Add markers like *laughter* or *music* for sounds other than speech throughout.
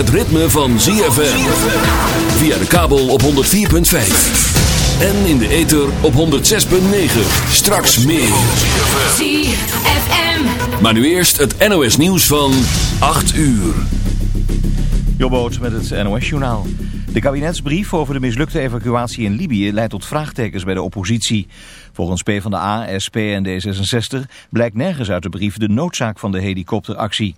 het ritme van ZFM. Via de kabel op 104.5. En in de ether op 106.9. Straks meer. ZFM. Maar nu eerst het NOS nieuws van 8 uur. Jobboot met het NOS-journaal. De kabinetsbrief over de mislukte evacuatie in Libië leidt tot vraagtekens bij de oppositie. Volgens PvdA, SP en D66 blijkt nergens uit de brief de noodzaak van de helikopteractie.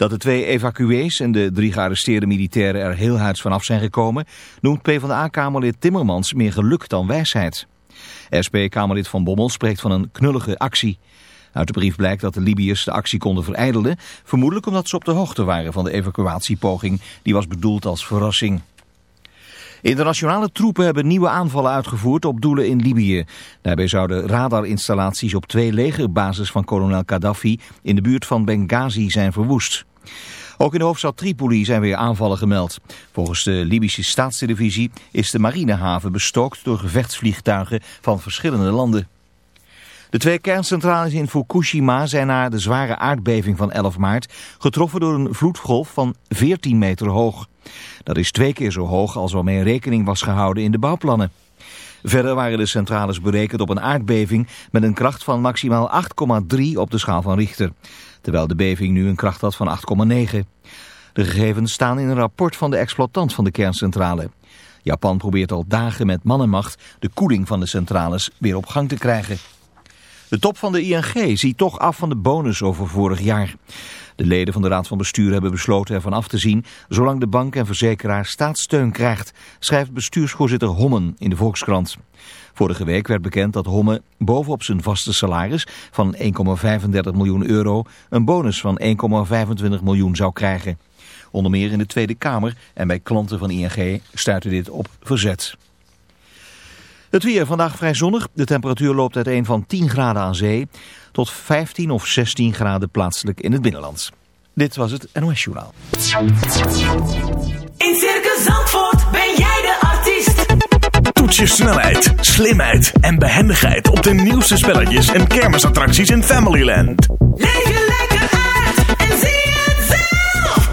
Dat de twee evacuees en de drie gearresteerde militairen er heel huids vanaf zijn gekomen, noemt PvdA-kamerlid Timmermans meer geluk dan wijsheid. SP-kamerlid Van Bommel spreekt van een knullige actie. Uit de brief blijkt dat de Libiërs de actie konden verijdelen, vermoedelijk omdat ze op de hoogte waren van de evacuatiepoging die was bedoeld als verrassing. Internationale troepen hebben nieuwe aanvallen uitgevoerd op doelen in Libië. Daarbij zouden radarinstallaties op twee legerbases van kolonel Gaddafi in de buurt van Benghazi zijn verwoest. Ook in de hoofdstad Tripoli zijn weer aanvallen gemeld. Volgens de Libische staatstelevisie is de marinehaven bestookt door gevechtsvliegtuigen van verschillende landen. De twee kerncentrales in Fukushima zijn na de zware aardbeving van 11 maart getroffen door een vloedgolf van 14 meter hoog. Dat is twee keer zo hoog als waarmee rekening was gehouden in de bouwplannen. Verder waren de centrales berekend op een aardbeving met een kracht van maximaal 8,3 op de schaal van Richter. Terwijl de beving nu een kracht had van 8,9. De gegevens staan in een rapport van de exploitant van de kerncentrale. Japan probeert al dagen met man en macht de koeling van de centrales weer op gang te krijgen. De top van de ING ziet toch af van de bonus over vorig jaar. De leden van de Raad van Bestuur hebben besloten ervan af te zien... zolang de bank en verzekeraar staatssteun krijgt... schrijft bestuursvoorzitter Hommen in de Volkskrant. Vorige week werd bekend dat Homme bovenop zijn vaste salaris van 1,35 miljoen euro... een bonus van 1,25 miljoen zou krijgen. Onder meer in de Tweede Kamer en bij klanten van ING stuitte dit op verzet. Het weer vandaag vrij zonnig. De temperatuur loopt uiteen van 10 graden aan zee tot 15 of 16 graden plaatselijk in het binnenland. Dit was het NOS Journaal. In Circus Zandvoort ben jij de artiest. Toets je snelheid, slimheid en behendigheid op de nieuwste spelletjes en kermisattracties in Familyland. Leef je lekker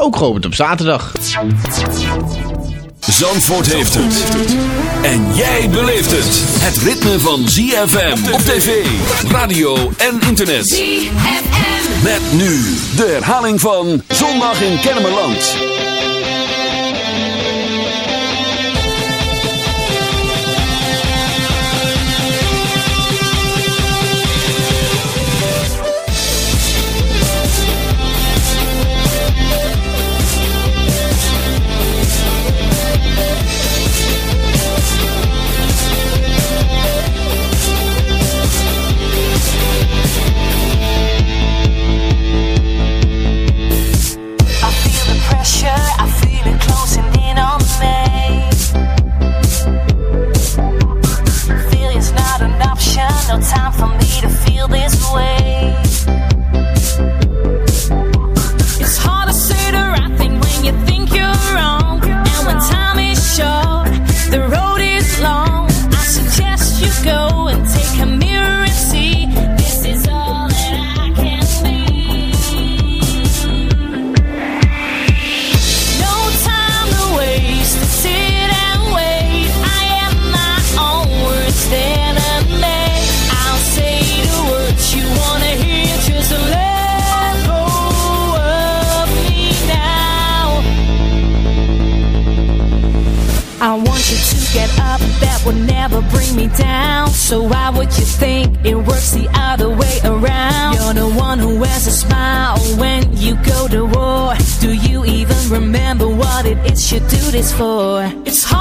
ook geopend op zaterdag. Zandvoort heeft het. En jij beleeft het. Het ritme van ZFM op tv, radio en internet. ZFM. Met nu de herhaling van Zondag in Kennemerland. You do this for? It's hard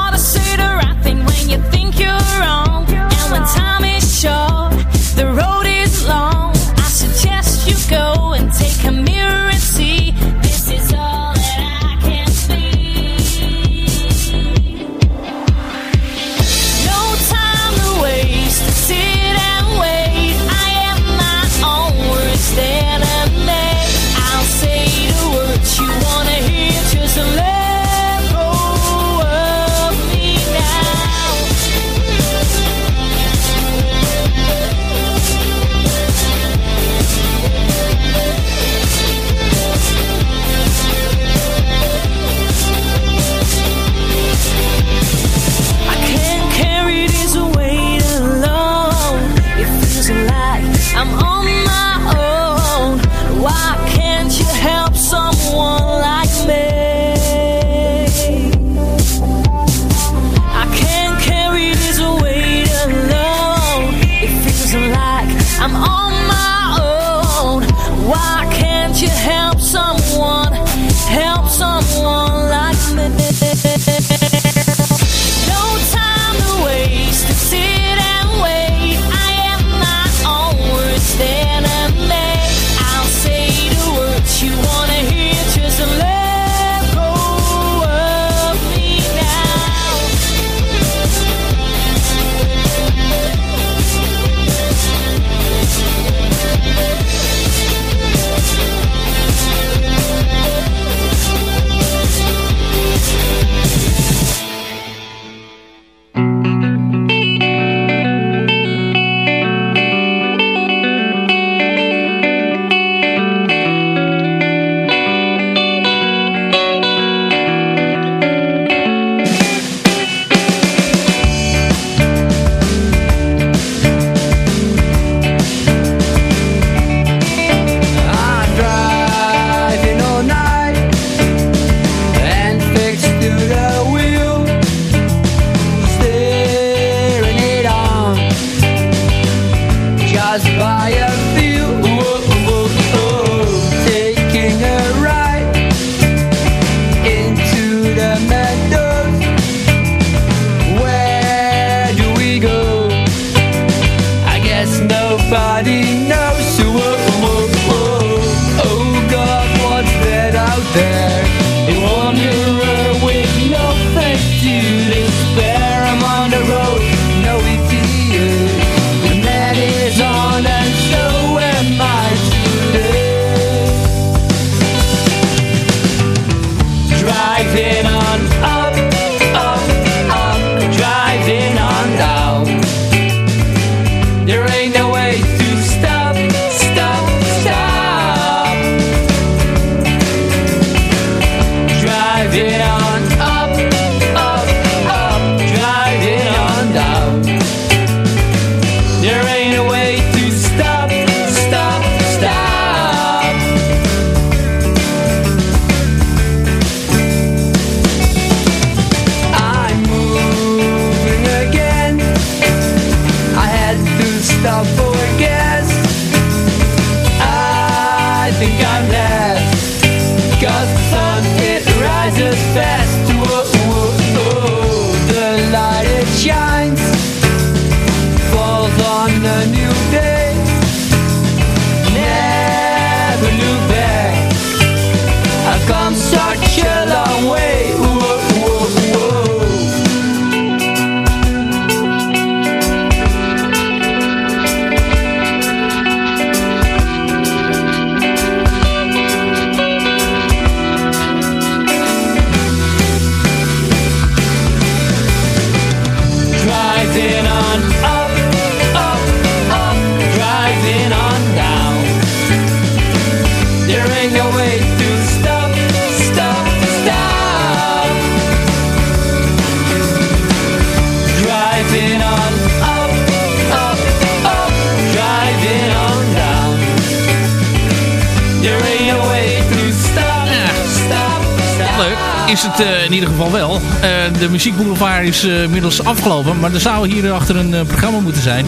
de muziekboulevard is eh, inmiddels afgelopen. Maar er zou hier achter een eh, programma moeten zijn.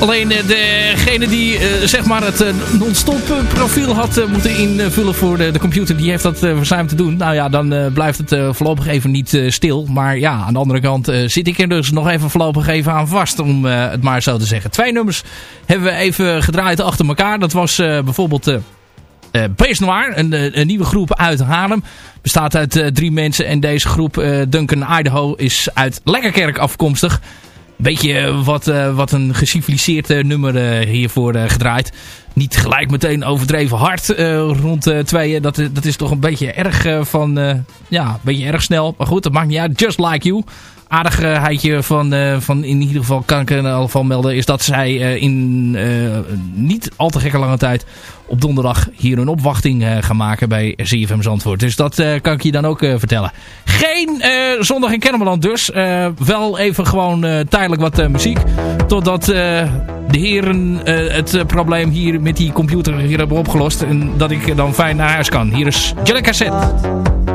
Alleen eh, degene die zeg maar het non-stop profiel had moeten invullen voor de, computer. Die heeft dat verzuimd te doen. Nou ja, dan blijft het voorlopig even niet stil. Maar ja, aan de andere kant zit ik er dus nog even voorlopig even aan vast. Om het maar zo te zeggen. Twee nummers hebben we even gedraaid achter elkaar. Dat was bijvoorbeeld... Base Noir, een, eh, een nieuwe groep uit Haarlem. Bestaat uit eh, drie mensen en deze groep, Duncan Idaho, is uit Lekkerkerk afkomstig. Beetje wat, wat een geciviliseerd nummer hiervoor gedraaid. Niet gelijk meteen overdreven hard rond tweeën. Dat, dat is toch een beetje erg van, ja, een beetje erg snel. Maar goed, dat maakt niet uit. Just Like You aardigheidje van, eh, van in ieder geval kan ik in ieder geval melden is dat zij eh, in eh, niet al te gekke lange tijd op donderdag hier een opwachting gaan maken bij ZFM Zandvoort. Dus dat kan ik je dan ook vertellen. Geen zondag in Kennemerland dus. Wel even gewoon tijdelijk wat muziek. Totdat de heren het probleem hier met die computer hier hebben opgelost. En dat ik dan fijn naar huis kan. Hier is Jelly Cassette.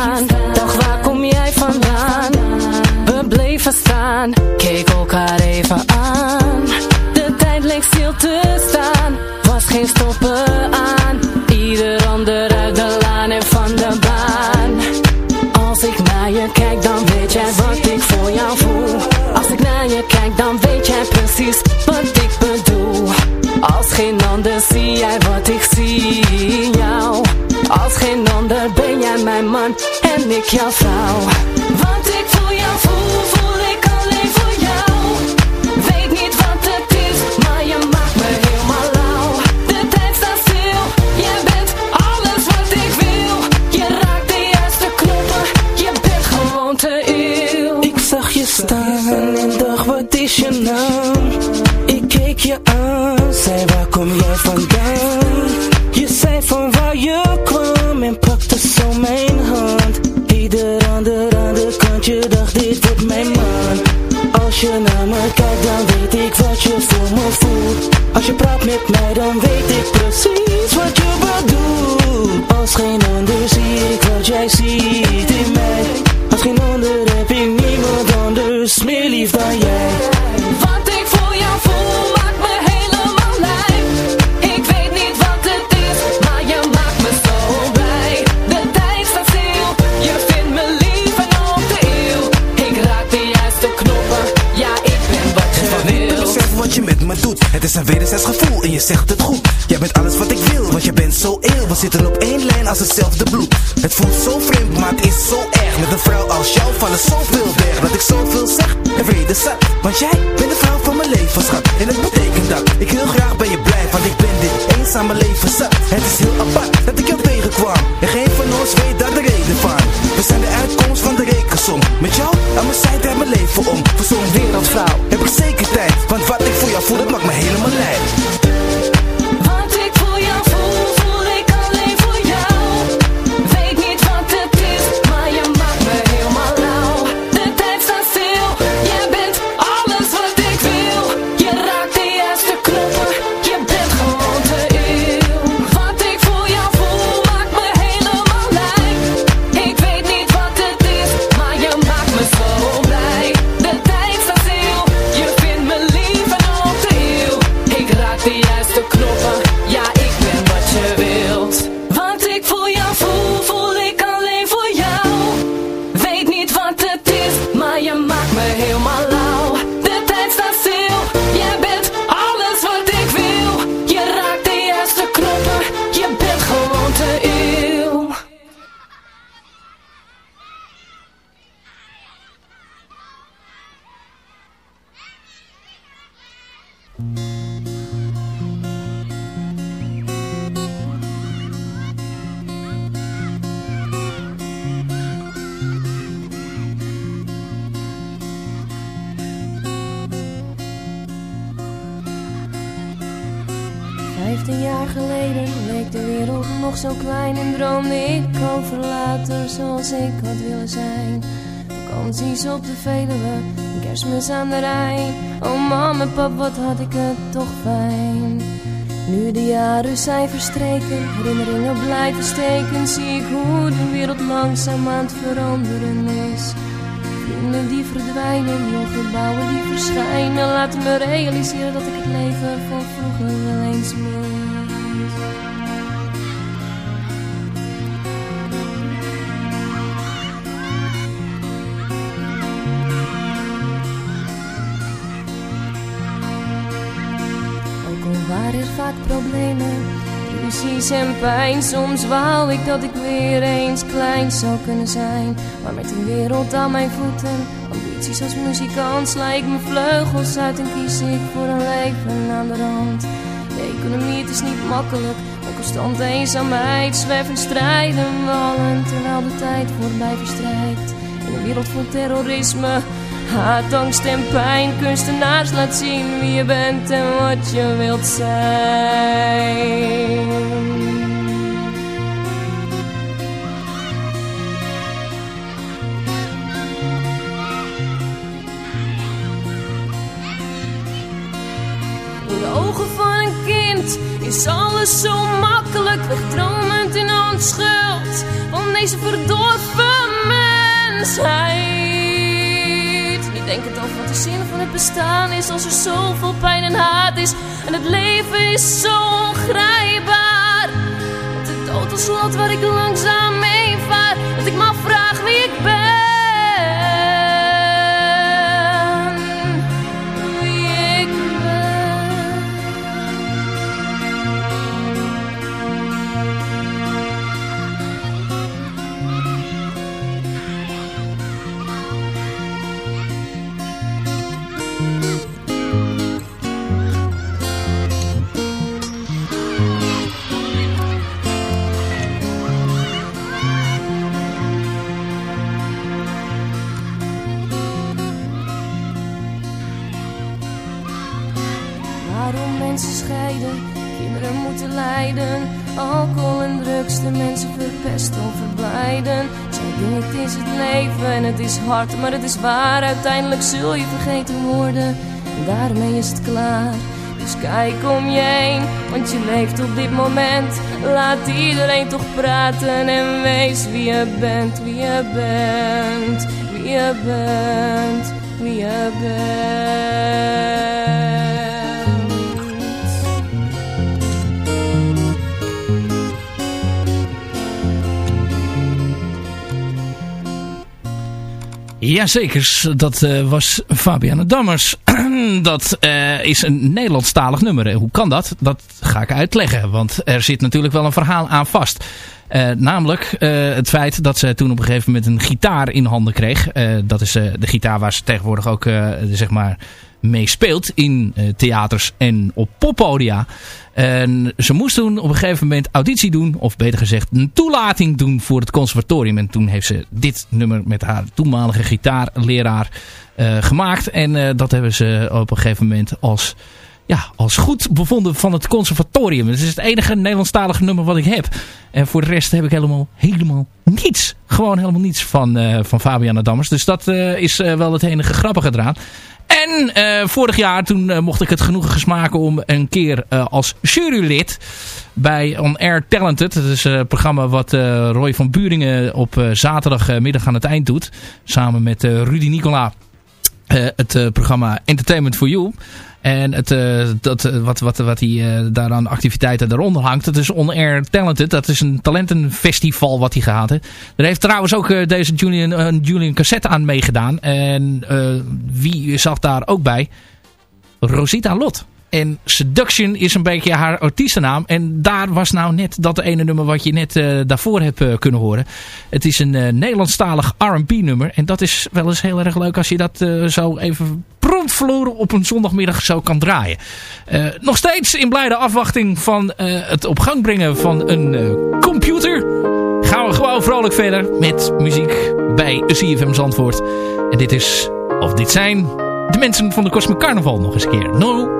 sun. En ik jouw Ik heel graag bij je blij, want ik ben dit eenzame leven zat. Het is heel apart dat ik jou tegenkwam. En geen van ons weet streken, herinneringen blijven steken. Zie ik hoe de wereld langzaam aan het veranderen is. Vrienden die verdwijnen, jonge gebouwen die verschijnen. Laat me realiseren dat ik het leven van vroeger wel eens mis. vaak problemen Precies en pijn. Soms wou ik dat ik weer eens klein zou kunnen zijn. Maar met een wereld aan mijn voeten, ambities als muzikant, sla ik mijn vleugels uit en kies ik voor een leven aan de rand. De economie, is niet makkelijk, maar constant eenzaamheid, zwerven, strijden, wallen, terwijl de tijd voorbij verstrijkt. In een wereld vol terrorisme. Haat, angst en pijn, kunstenaars laat zien wie je bent en wat je wilt zijn. is alles zo makkelijk wegdromend in onschuld van deze verdorven mensheid. Ik denk het over wat de zin van het bestaan is als er zoveel pijn en haat is en het leven is zo ongrijpbaar. Met de dood als land waar ik langzaam mee vaar, dat ik maar vraag wie ik ben. Maar het is waar. Uiteindelijk zul je vergeten worden en daarmee is het klaar. Dus kijk om je heen, want je leeft op dit moment. Laat iedereen toch praten en wees wie je bent, wie je bent, wie je bent, wie je bent. Jazeker, dat eh, was Fabiana Dammers. *clears throat* dat eh, is een Nederlandstalig nummer. En hoe kan dat? Dat ga ik uitleggen, want er zit natuurlijk wel een verhaal aan vast. Eh, namelijk het feit dat ze toen op een gegeven moment een gitaar in handen kreeg. dat is de gitaar waar ze tegenwoordig ook zeg maar mee speelt in theaters en op poppodia. En ze moest toen op een gegeven moment auditie doen. Of beter gezegd een toelating doen voor het conservatorium. En toen heeft ze dit nummer met haar toenmalige gitaarleraar uh, gemaakt. En uh, dat hebben ze op een gegeven moment als, ja, als goed bevonden van het conservatorium. Het is het enige Nederlandstalige nummer wat ik heb. En voor de rest heb ik helemaal, helemaal niets. Gewoon helemaal niets van, uh, van Fabiana Dammers. Dus dat is wel het enige grappige eraan. En uh, vorig jaar toen uh, mocht ik het genoegen gesmaken om een keer uh, als jurylid bij On Air Talented. Dat is een programma wat Roy van Buringen op zaterdagmiddag aan het eind doet. Samen met Rudy Nicola. Het programma Entertainment for You. En het, uh, dat, wat, wat, wat hij uh, daar aan activiteiten eronder hangt. Dat is On Air Talented. Dat is een talentenfestival wat hij gehad heeft. Er heeft trouwens ook uh, deze Julian, Julian Cassette aan meegedaan. En wie zag daar ook bij? Rosita Lot. En Seduction is een beetje haar artiestennaam. En daar was nou net dat ene nummer wat je net uh, daarvoor hebt uh, kunnen horen. Het is een uh, Nederlandstalig R&B nummer. En dat is wel eens heel erg leuk als je dat zo even promptverloren op een zondagmiddag zo kan draaien. nog steeds in blijde afwachting van het op gang brengen van een computer. Gaan we gewoon vrolijk verder met muziek bij CFM Zandvoort. En dit is, of dit zijn, de mensen van de Cosmic Carnaval nog eens een keer. No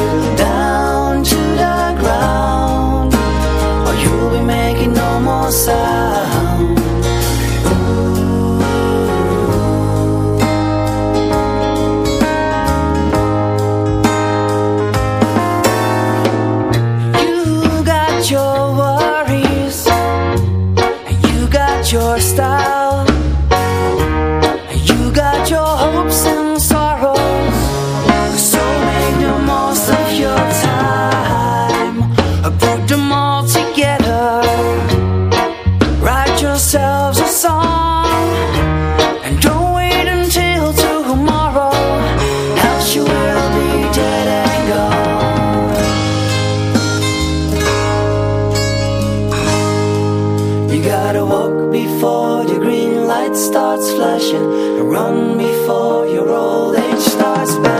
starts flashing. Run before your old age starts smashing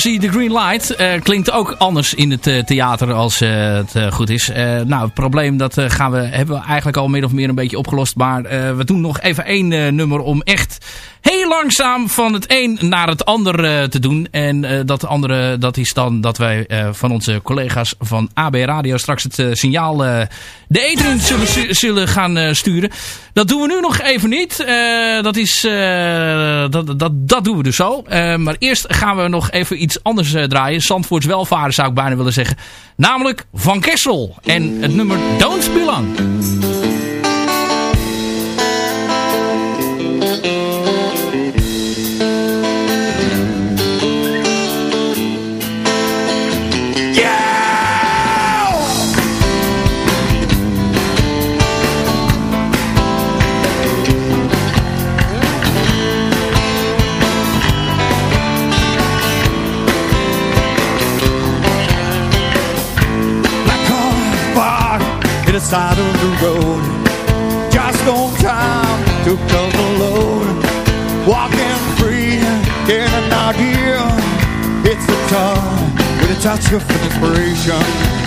versie The Green Light eh, klinkt ook anders in het eh, theater als eh, het goed is. Nou, het probleem dat gaan we, hebben we eigenlijk al min of meer een beetje opgelost. Maar we doen nog even één nummer om echt heel langzaam van het een naar het ander te doen. En dat andere, dat is dan dat wij van onze collega's van AB Radio straks het signaal de eten zullen, zullen gaan sturen. Dat doen we nu nog even niet. Dat, is, dat, dat, dat doen we dus zo. Maar eerst gaan we nog even iets anders eh, draaien. Zandvoorts welvaren zou ik bijna willen zeggen. Namelijk Van Kessel. En het nummer Don't Belong. bar touch of inspiration.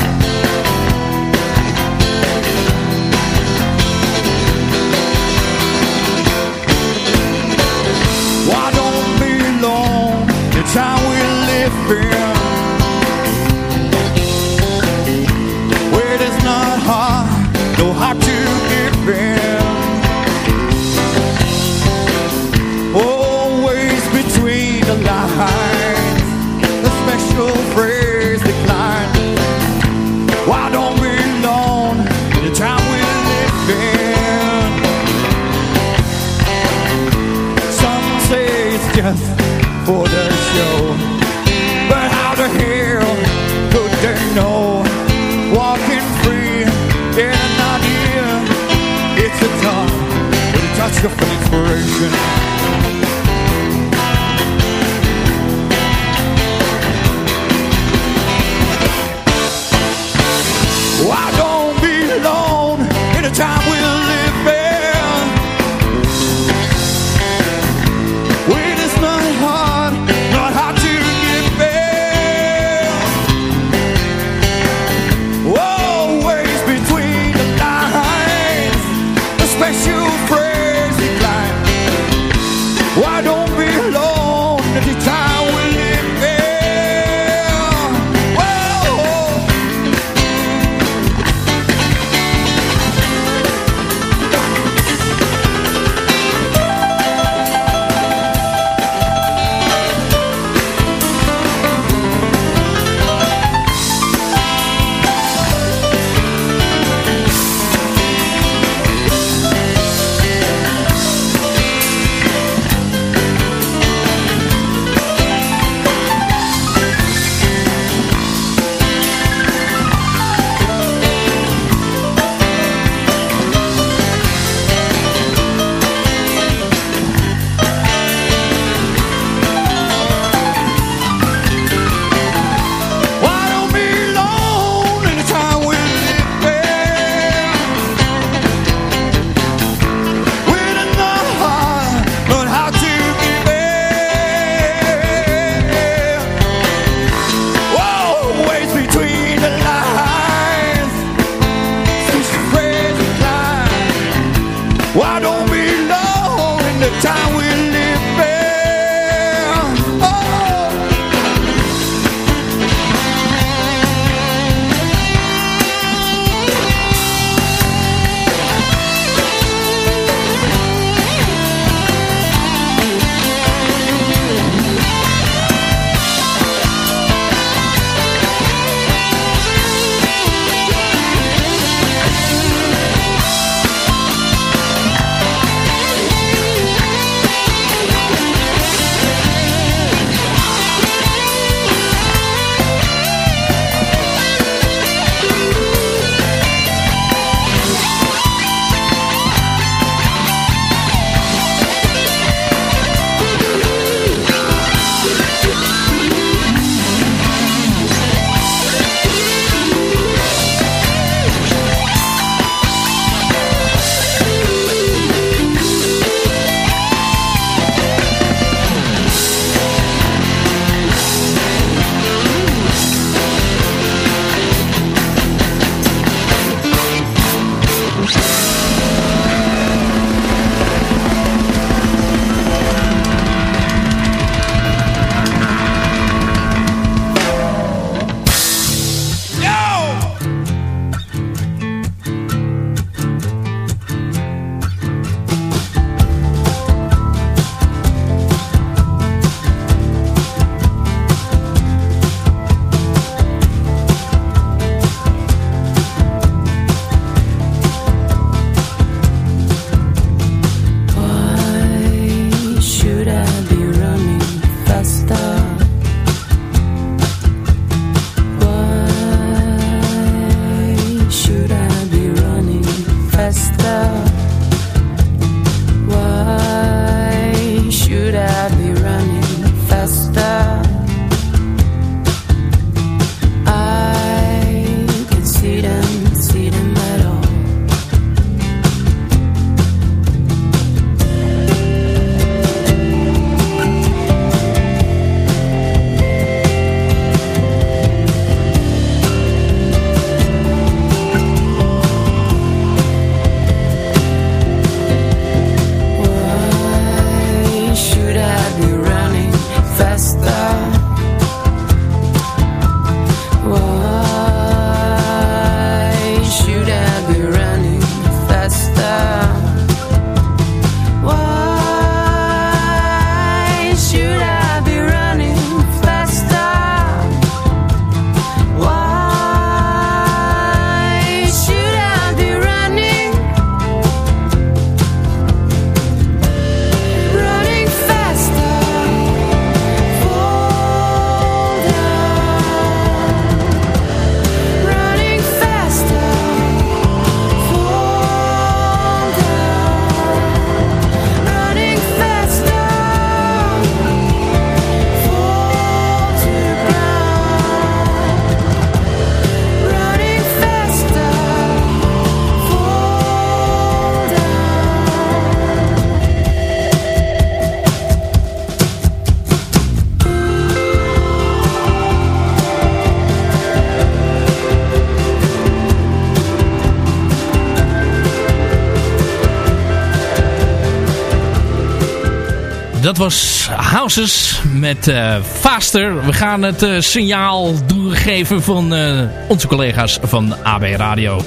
dat was Houses met uh, Faster. We gaan het eh, signaal doorgeven van eh, onze collega's van AB Radio.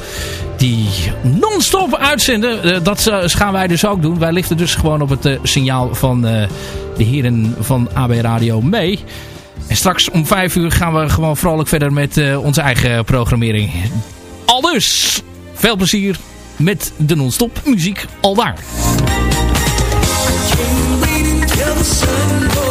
Die non-stop uitzenden. dat gaan wij dus ook doen. Wij lichten dus gewoon op het signaal van de heren van AB Radio mee. En straks om vijf uur gaan we gewoon vrolijk verder met onze eigen programmering. Al dus, veel plezier met de non-stop muziek al daar. sun goes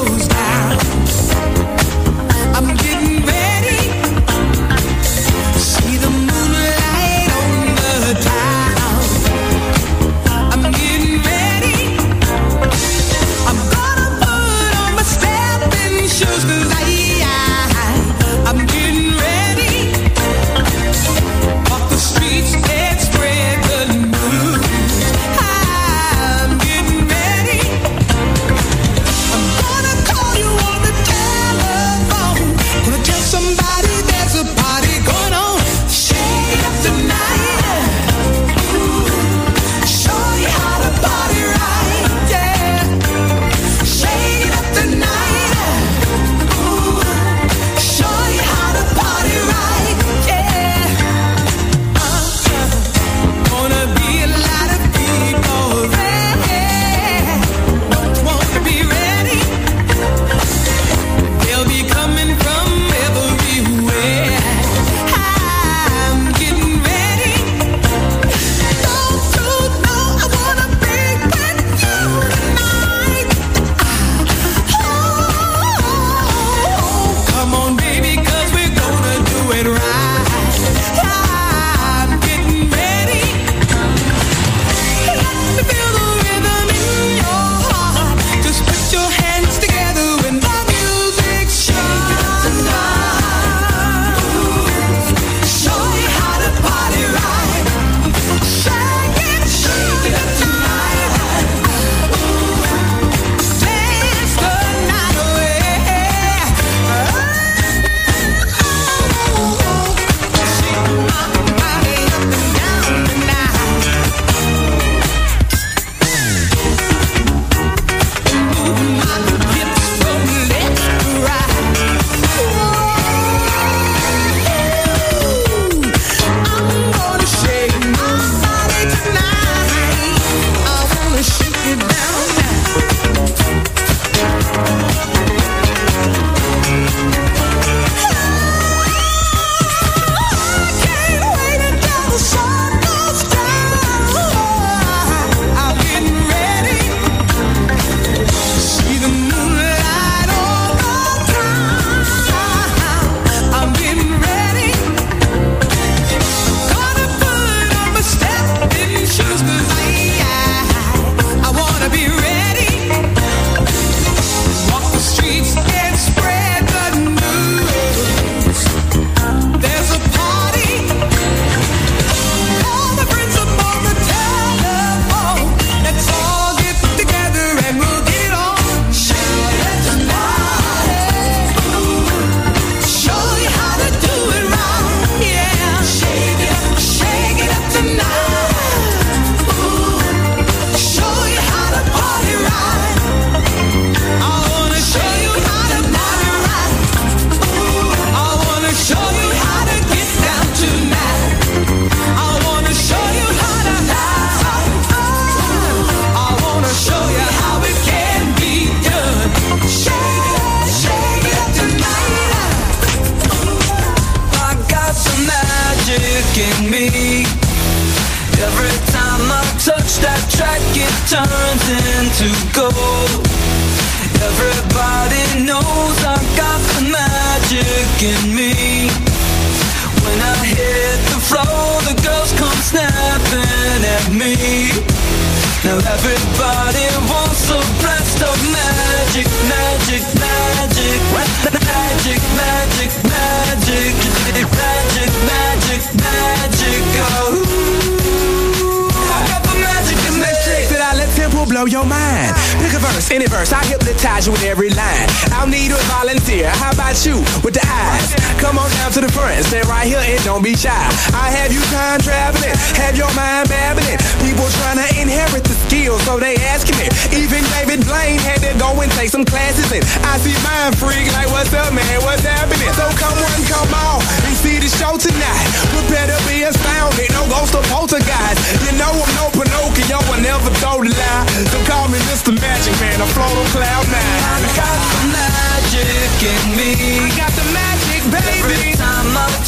take some classes in. I see mind freak like, what's up, man? What's happening? So come on, come on, and see the show tonight. We better be astounded, no ghost or poltergeist. You know I'm no Pinocchio, I never told a lie. So call me Mr. Magic Man, I float on cloud nine. I got the magic in me. I got the magic, baby. Every time I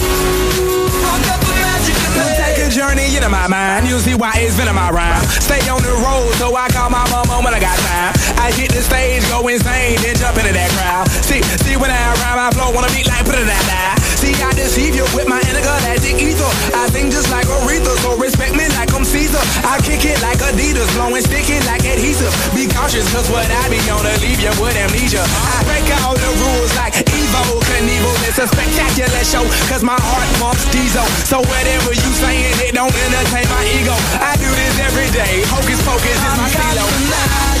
I journey into my mind. You'll see why it's been in my rhyme. Stay on the road, so I call my mama when I got time. I hit the stage, go insane, then jump into that crowd. See, see when I rhyme, I flow on a beat like put it that die. See, I deceive you with my intergalactic ether. I think just like Aretha, so respect me like I'm Caesar. I kick it like Adidas, blowing sticky like adhesive. Be cautious, cause what I be on to leave you with amnesia. I break all the rules like Evo Knievel. It's a spectacular show, cause my heart pumps diesel. So whatever you saying, it don't entertain my ego. I do this every day. Hocus pocus is my stilo.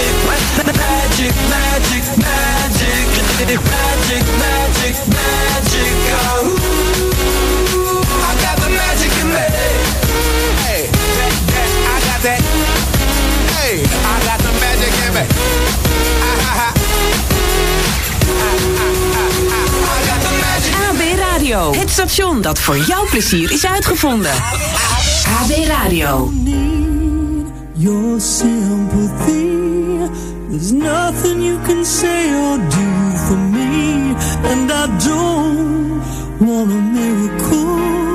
Het station dat voor jouw plezier is uitgevonden. AB Radio. your sympathy. There's nothing you can say or do for me, and I don't want a miracle.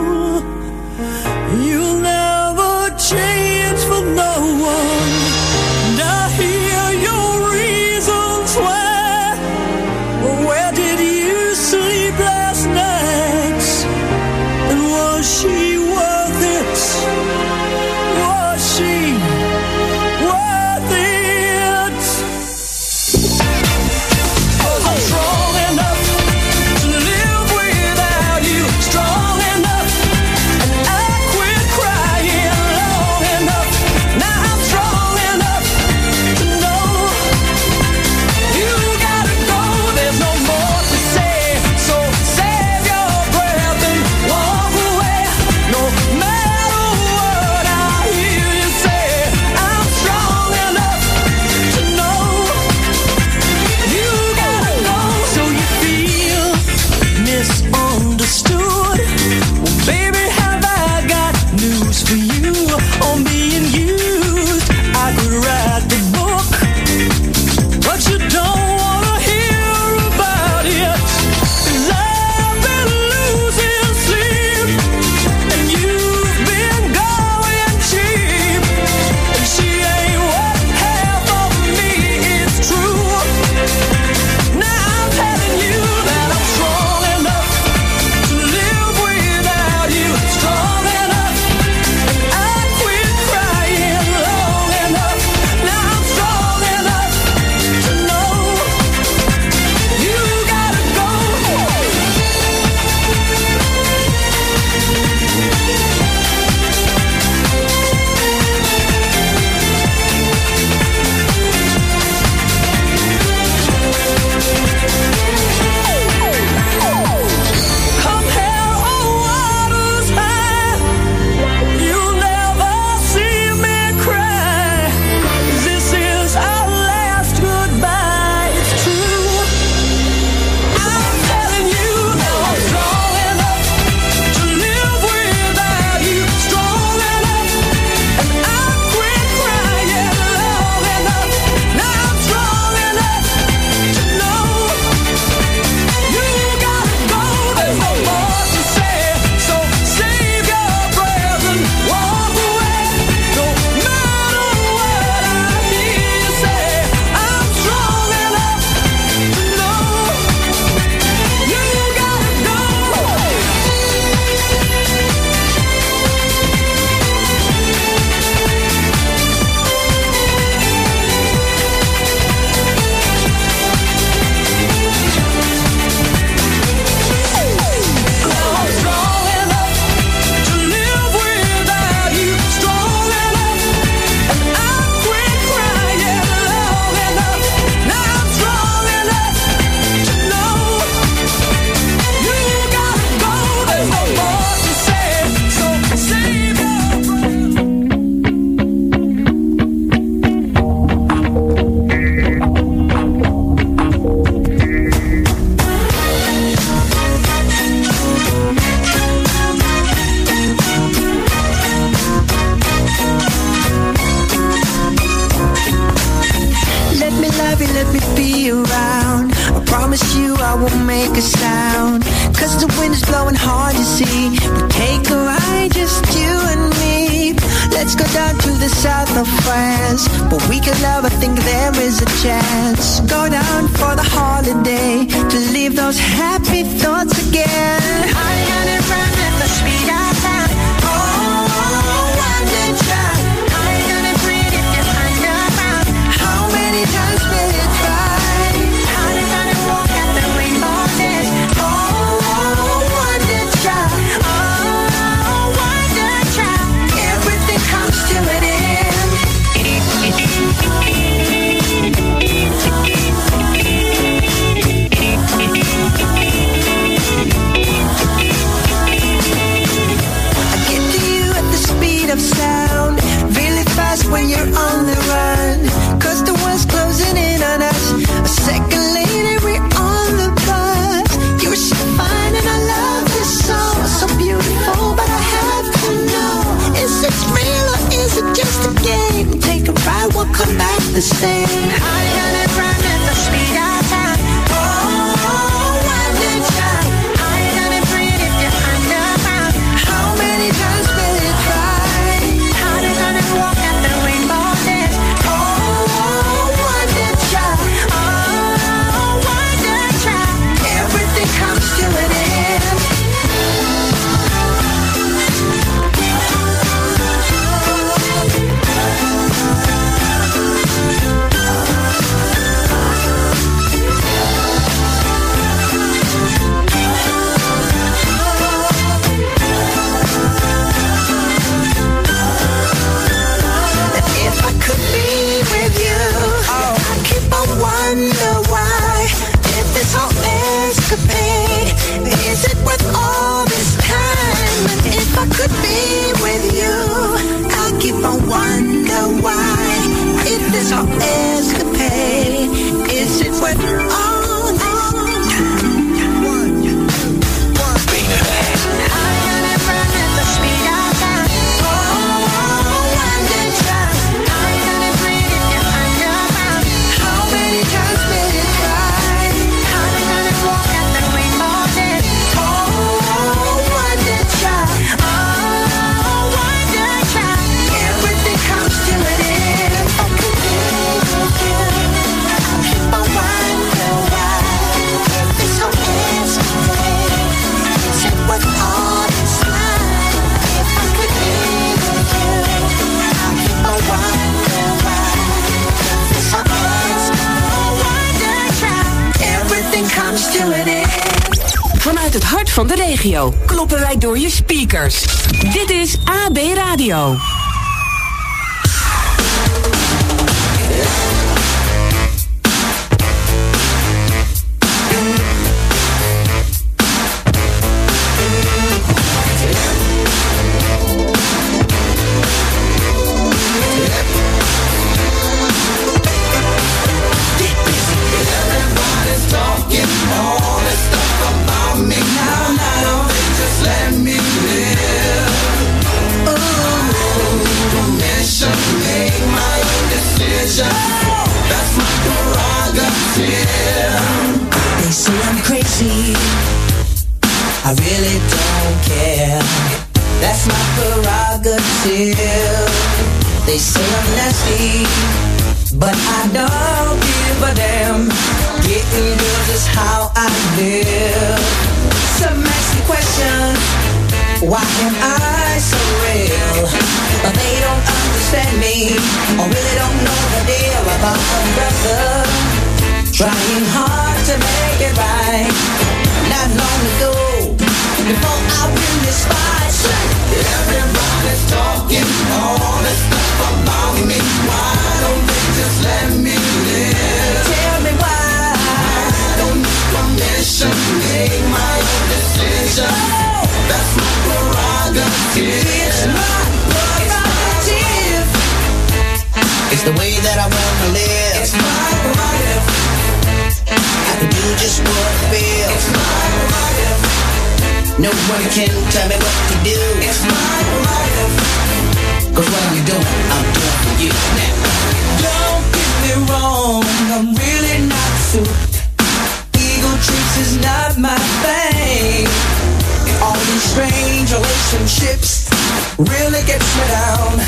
Really gets me down.